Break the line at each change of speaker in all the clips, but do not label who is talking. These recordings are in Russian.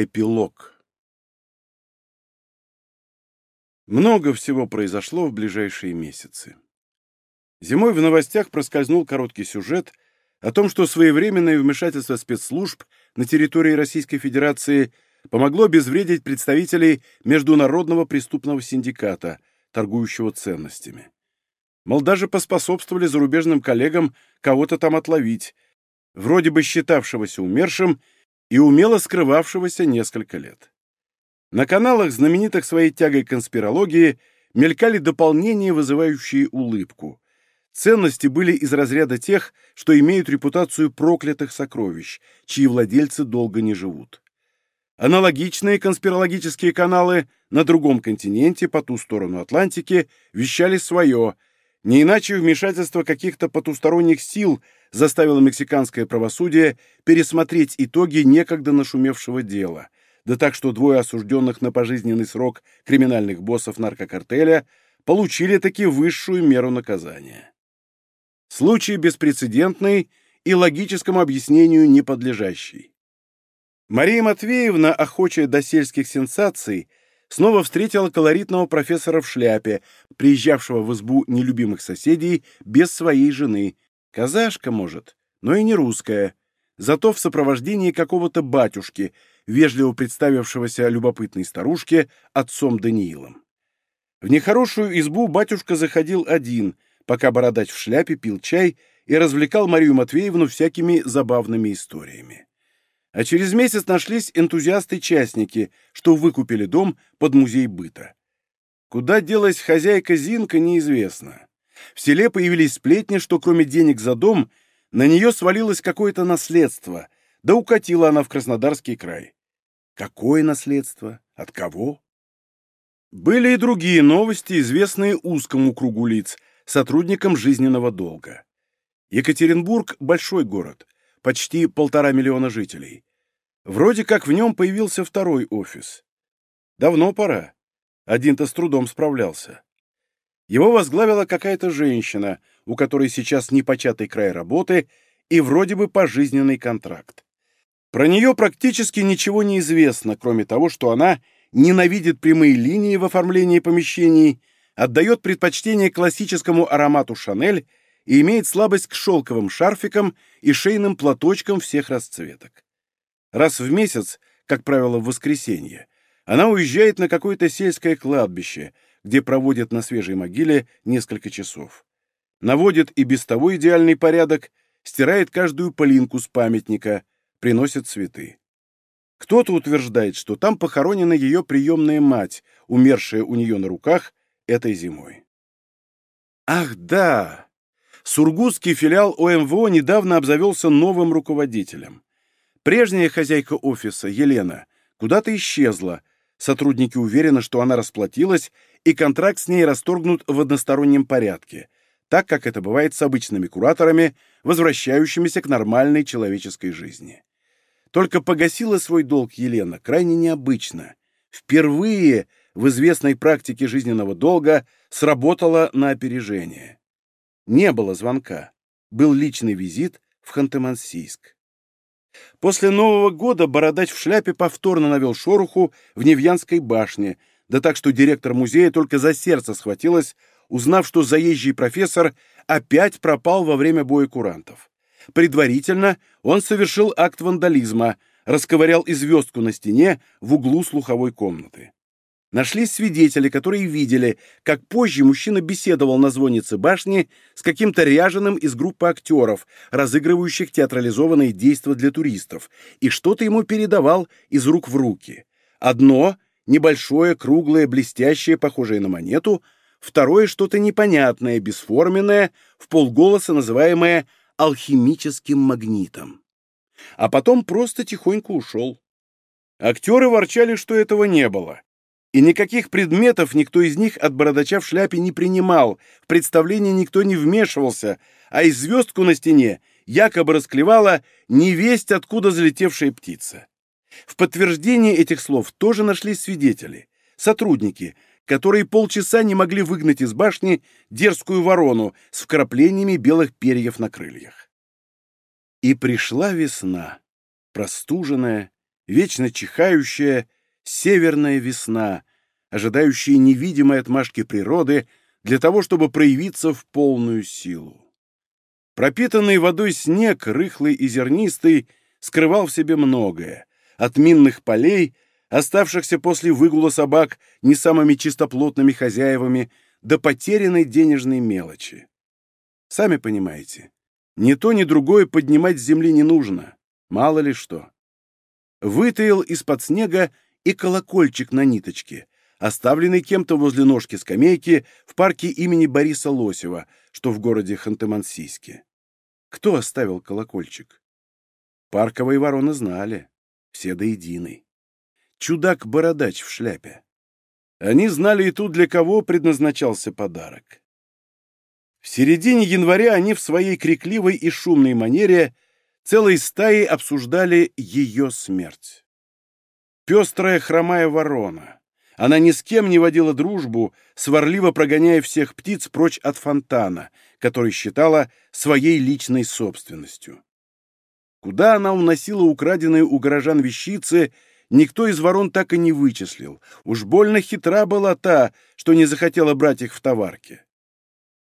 Эпилог Много всего произошло в ближайшие месяцы. Зимой в новостях проскользнул короткий сюжет о том, что своевременное вмешательство спецслужб на территории Российской Федерации помогло обезвредить представителей Международного преступного синдиката, торгующего ценностями. Мол, даже поспособствовали зарубежным коллегам кого-то там отловить, вроде бы считавшегося умершим и умело скрывавшегося несколько лет. На каналах, знаменитых своей тягой конспирологии, мелькали дополнения, вызывающие улыбку. Ценности были из разряда тех, что имеют репутацию проклятых сокровищ, чьи владельцы долго не живут. Аналогичные конспирологические каналы на другом континенте, по ту сторону Атлантики, вещали свое – не иначе вмешательство каких-то потусторонних сил заставило мексиканское правосудие пересмотреть итоги некогда нашумевшего дела, да так что двое осужденных на пожизненный срок криминальных боссов наркокартеля получили таки высшую меру наказания. Случай беспрецедентный и логическому объяснению не подлежащий. Мария Матвеевна, охочая до сельских сенсаций, снова встретила колоритного профессора в шляпе, приезжавшего в избу нелюбимых соседей без своей жены. Казашка, может, но и не русская. Зато в сопровождении какого-то батюшки, вежливо представившегося любопытной старушке отцом Даниилом. В нехорошую избу батюшка заходил один, пока бородач в шляпе пил чай и развлекал Марию Матвеевну всякими забавными историями а через месяц нашлись энтузиасты-частники, что выкупили дом под музей быта. Куда делась хозяйка Зинка, неизвестно. В селе появились сплетни, что кроме денег за дом, на нее свалилось какое-то наследство, да укатила она в Краснодарский край. Какое наследство? От кого? Были и другие новости, известные узкому кругу лиц, сотрудникам жизненного долга. Екатеринбург – большой город – почти полтора миллиона жителей. Вроде как в нем появился второй офис. Давно пора. Один-то с трудом справлялся. Его возглавила какая-то женщина, у которой сейчас непочатый край работы и вроде бы пожизненный контракт. Про нее практически ничего не известно, кроме того, что она ненавидит прямые линии в оформлении помещений, отдает предпочтение классическому аромату «Шанель» и имеет слабость к шелковым шарфикам и шейным платочкам всех расцветок. Раз в месяц, как правило, в воскресенье, она уезжает на какое-то сельское кладбище, где проводит на свежей могиле несколько часов. Наводит и без того идеальный порядок, стирает каждую пылинку с памятника, приносит цветы. Кто-то утверждает, что там похоронена ее приемная мать, умершая у нее на руках этой зимой. Ах да! Сургутский филиал ОМВО недавно обзавелся новым руководителем. Прежняя хозяйка офиса, Елена, куда-то исчезла. Сотрудники уверены, что она расплатилась, и контракт с ней расторгнут в одностороннем порядке, так как это бывает с обычными кураторами, возвращающимися к нормальной человеческой жизни. Только погасила свой долг Елена крайне необычно. Впервые в известной практике жизненного долга сработала на опережение. Не было звонка. Был личный визит в Ханты-Мансийск. После Нового года бородач в шляпе повторно навел шороху в Невьянской башне, да так, что директор музея только за сердце схватилась, узнав, что заезжий профессор опять пропал во время боя курантов. Предварительно он совершил акт вандализма, расковырял и звездку на стене в углу слуховой комнаты. Нашлись свидетели, которые видели, как позже мужчина беседовал на звоннице башни с каким-то ряженым из группы актеров, разыгрывающих театрализованные действия для туристов, и что-то ему передавал из рук в руки. Одно — небольшое, круглое, блестящее, похожее на монету, второе — что-то непонятное, бесформенное, в полголоса называемое алхимическим магнитом. А потом просто тихонько ушел. Актеры ворчали, что этого не было и никаких предметов никто из них от бородача в шляпе не принимал, в представление никто не вмешивался, а из звездку на стене якобы расклевала невесть, откуда залетевшая птица. В подтверждение этих слов тоже нашлись свидетели, сотрудники, которые полчаса не могли выгнать из башни дерзкую ворону с вкраплениями белых перьев на крыльях. И пришла весна, простуженная, вечно чихающая северная весна, ожидающая невидимой отмашки природы для того, чтобы проявиться в полную силу. Пропитанный водой снег, рыхлый и зернистый, скрывал в себе многое, от минных полей, оставшихся после выгула собак не самыми чистоплотными хозяевами, до потерянной денежной мелочи. Сами понимаете, ни то, ни другое поднимать с земли не нужно, мало ли что. Вытаил из-под снега и колокольчик на ниточке, оставленный кем-то возле ножки скамейки в парке имени Бориса Лосева, что в городе Ханты-Мансийске. Кто оставил колокольчик? Парковые вороны знали, все до единой. Чудак-бородач в шляпе. Они знали и тут, для кого предназначался подарок. В середине января они в своей крикливой и шумной манере целой стаей обсуждали ее смерть. Пестрая хромая ворона. Она ни с кем не водила дружбу, сварливо прогоняя всех птиц прочь от фонтана, который считала своей личной собственностью. Куда она уносила украденные у горожан вещицы, никто из ворон так и не вычислил. Уж больно хитра была та, что не захотела брать их в товарке.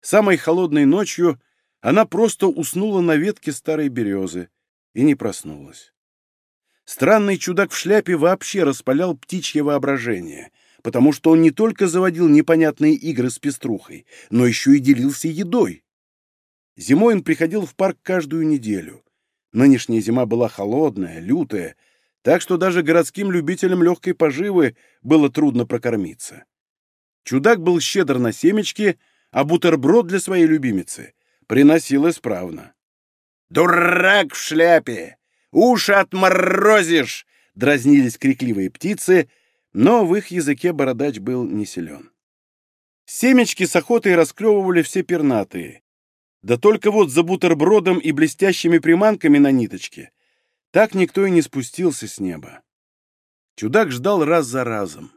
Самой холодной ночью она просто уснула на ветке старой березы и не проснулась. Странный чудак в шляпе вообще распалял птичье воображение, потому что он не только заводил непонятные игры с пеструхой, но еще и делился едой. Зимой он приходил в парк каждую неделю. Нынешняя зима была холодная, лютая, так что даже городским любителям легкой поживы было трудно прокормиться. Чудак был щедр на семечки, а бутерброд для своей любимицы приносил исправно. «Дурак в шляпе! Уши отморозишь!» — дразнились крикливые птицы, но в их языке бородач был не силен. Семечки с охотой расклевывали все пернатые. Да только вот за бутербродом и блестящими приманками на ниточке так никто и не спустился с неба. Чудак ждал раз за разом.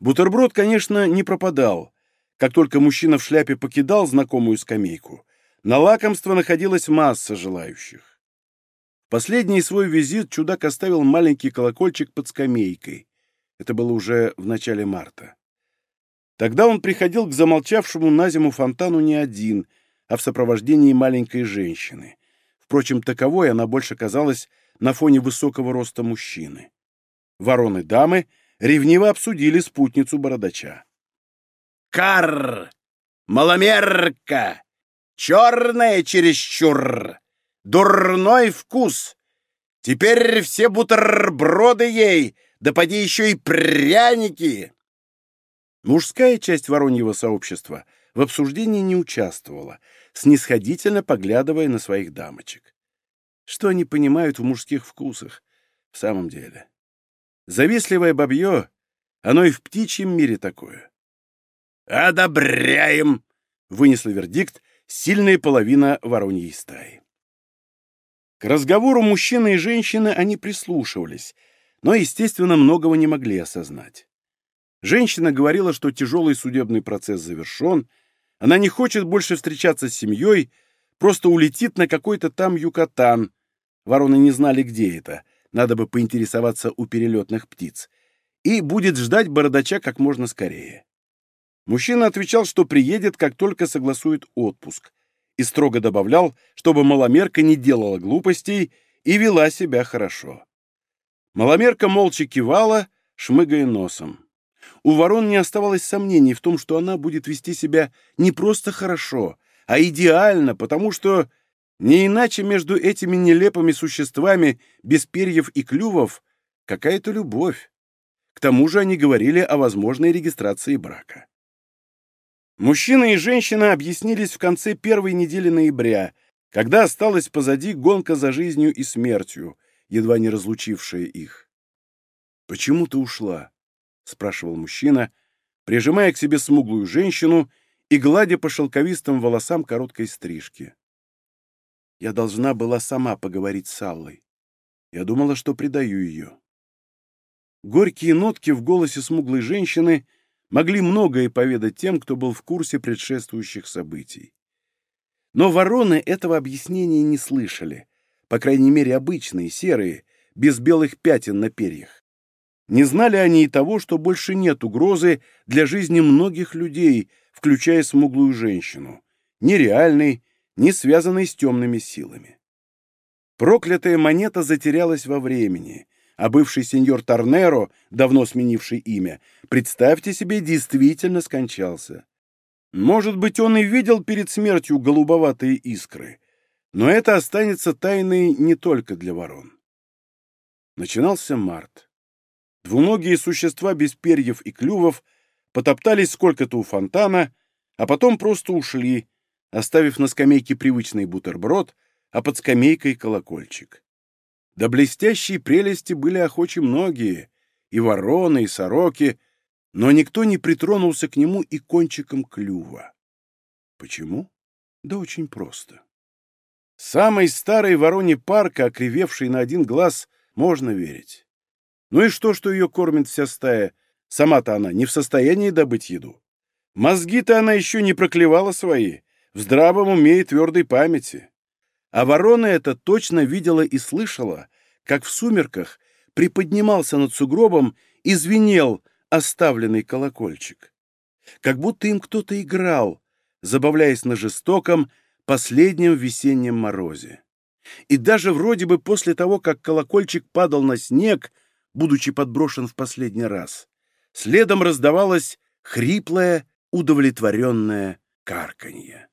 Бутерброд, конечно, не пропадал. Как только мужчина в шляпе покидал знакомую скамейку, на лакомство находилась масса желающих. Последний свой визит чудак оставил маленький колокольчик под скамейкой. Это было уже в начале марта. Тогда он приходил к замолчавшему на зиму фонтану не один, а в сопровождении маленькой женщины. Впрочем, таковой она больше казалась на фоне высокого роста мужчины. Вороны-дамы ревниво обсудили спутницу бородача. «Карр! Маломерка! Черная чересчур! Дурной вкус! Теперь все бутерброды ей, да поди еще и пряники!» Мужская часть вороньего сообщества в обсуждении не участвовала, снисходительно поглядывая на своих дамочек. Что они понимают в мужских вкусах в самом деле? Завистливое бабье, оно и в птичьем мире такое. «Одобряем!» — вынесла вердикт сильная половина вороньей стаи. К разговору мужчины и женщины они прислушивались, но, естественно, многого не могли осознать. Женщина говорила, что тяжелый судебный процесс завершен, она не хочет больше встречаться с семьей, просто улетит на какой-то там Юкатан. Вороны не знали, где это, надо бы поинтересоваться у перелетных птиц. И будет ждать бородача как можно скорее. Мужчина отвечал, что приедет, как только согласует отпуск, и строго добавлял, чтобы маломерка не делала глупостей и вела себя хорошо. Маломерка молча кивала, шмыгая носом. У ворон не оставалось сомнений в том, что она будет вести себя не просто хорошо, а идеально, потому что не иначе между этими нелепыми существами без перьев и клювов какая-то любовь. К тому же они говорили о возможной регистрации брака. Мужчина и женщина объяснились в конце первой недели ноября, когда осталась позади гонка за жизнью и смертью, едва не разлучившая их. «Почему ты ушла?» — спрашивал мужчина, прижимая к себе смуглую женщину и гладя по шелковистым волосам короткой стрижки. Я должна была сама поговорить с Аллой. Я думала, что предаю ее. Горькие нотки в голосе смуглой женщины могли многое поведать тем, кто был в курсе предшествующих событий. Но вороны этого объяснения не слышали, по крайней мере обычные, серые, без белых пятен на перьях. Не знали они и того, что больше нет угрозы для жизни многих людей, включая смуглую женщину, ни реальной, ни связанной с темными силами. Проклятая монета затерялась во времени, а бывший сеньор Торнеро, давно сменивший имя, представьте себе, действительно скончался. Может быть, он и видел перед смертью голубоватые искры, но это останется тайной не только для ворон. Начинался март. Двуногие существа без перьев и клювов потоптались сколько-то у фонтана, а потом просто ушли, оставив на скамейке привычный бутерброд, а под скамейкой колокольчик. До блестящей прелести были охочи многие, и вороны, и сороки, но никто не притронулся к нему и кончиком клюва. Почему? Да очень просто. Самой старой вороне парка, окривевшей на один глаз, можно верить. Ну и что, что ее кормит вся стая? Сама-то она не в состоянии добыть еду. Мозги-то она еще не проклевала свои, в здравом уме и твердой памяти. А ворона это точно видела и слышала, как в сумерках приподнимался над сугробом и звенел оставленный колокольчик. Как будто им кто-то играл, забавляясь на жестоком, последнем весеннем морозе. И даже вроде бы после того, как колокольчик падал на снег, будучи подброшен в последний раз, следом раздавалось хриплое, удовлетворенное карканье.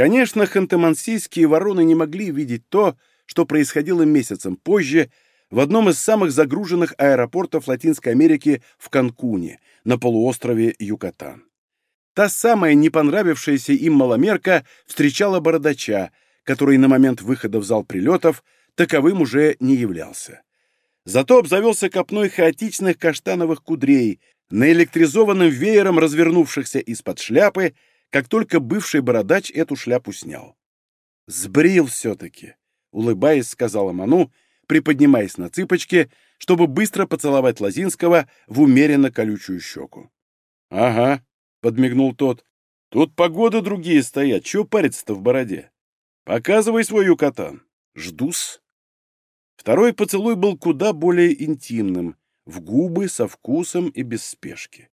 Конечно, ханты-мансийские вороны не могли видеть то, что происходило месяцем позже в одном из самых загруженных аэропортов Латинской Америки в Канкуне, на полуострове Юкатан. Та самая не понравившаяся им маломерка встречала бородача, который на момент выхода в зал прилетов таковым уже не являлся. Зато обзавелся копной хаотичных каштановых кудрей, наэлектризованным веером развернувшихся из-под шляпы, как только бывший бородач эту шляпу снял. «Сбрил все-таки», — улыбаясь, сказала Ману, приподнимаясь на цыпочки, чтобы быстро поцеловать Лозинского в умеренно колючую щеку. «Ага», — подмигнул тот, — «тут погоды другие стоят, чего париться-то в бороде? Показывай свой юкатан. Жду-с». Второй поцелуй был куда более интимным, в губы, со вкусом и без спешки.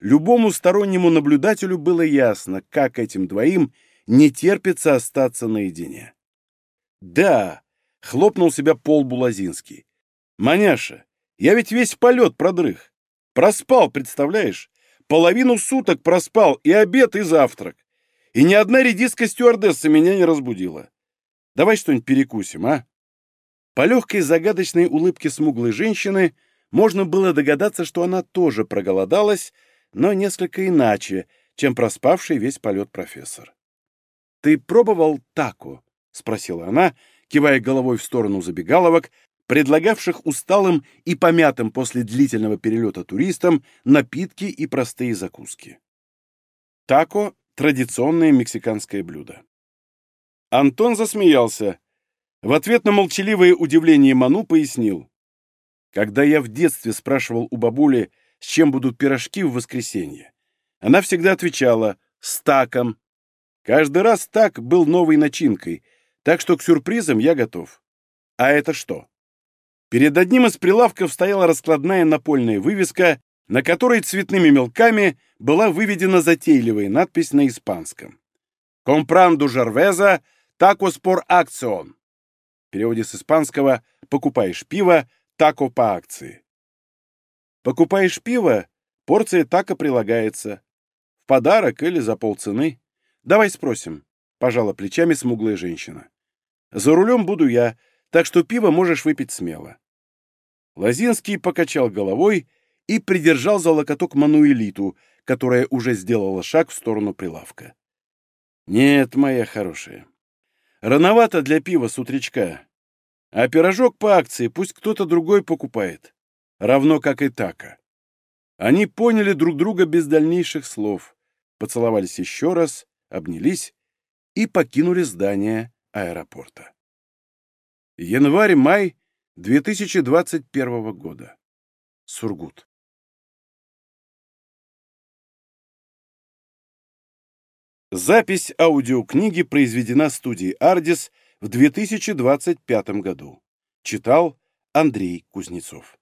Любому стороннему наблюдателю было ясно, как этим двоим не терпится остаться наедине. «Да!» — хлопнул себя пол Булазинский. «Маняша, я ведь весь полет продрых. Проспал, представляешь? Половину суток проспал и обед, и завтрак. И ни одна редиска стюардесса меня не разбудила. Давай что-нибудь перекусим, а?» По легкой загадочной улыбке смуглой женщины можно было догадаться, что она тоже проголодалась, но несколько иначе, чем проспавший весь полет профессор. «Ты пробовал тако?» — спросила она, кивая головой в сторону забегаловок, предлагавших усталым и помятым после длительного перелета туристам напитки и простые закуски. Тако — традиционное мексиканское блюдо. Антон засмеялся. В ответ на молчаливое удивление Ману пояснил. Когда я в детстве спрашивал у бабули, с чем будут пирожки в воскресенье. Она всегда отвечала «с таком». Каждый раз так был новой начинкой, так что к сюрпризам я готов. А это что? Перед одним из прилавков стояла раскладная напольная вывеска, на которой цветными мелками была выведена затейливая надпись на испанском. «Компранду жарвеза, такос пор акцион». В переводе с испанского «покупаешь пиво, тако по акции». Покупаешь пиво, порция так и прилагается. В подарок или за полцены. Давай спросим, — пожала плечами смуглая женщина. За рулем буду я, так что пиво можешь выпить смело. Лозинский покачал головой и придержал за локоток Мануэлиту, которая уже сделала шаг в сторону прилавка. «Нет, моя хорошая, рановато для пива с утречка. А пирожок по акции пусть кто-то другой покупает равно как и Така. Они поняли друг друга без дальнейших слов, поцеловались еще раз, обнялись и покинули здание аэропорта. Январь-май 2021 года. Сургут. Запись аудиокниги произведена студией «Ардис» в 2025 году. Читал Андрей Кузнецов.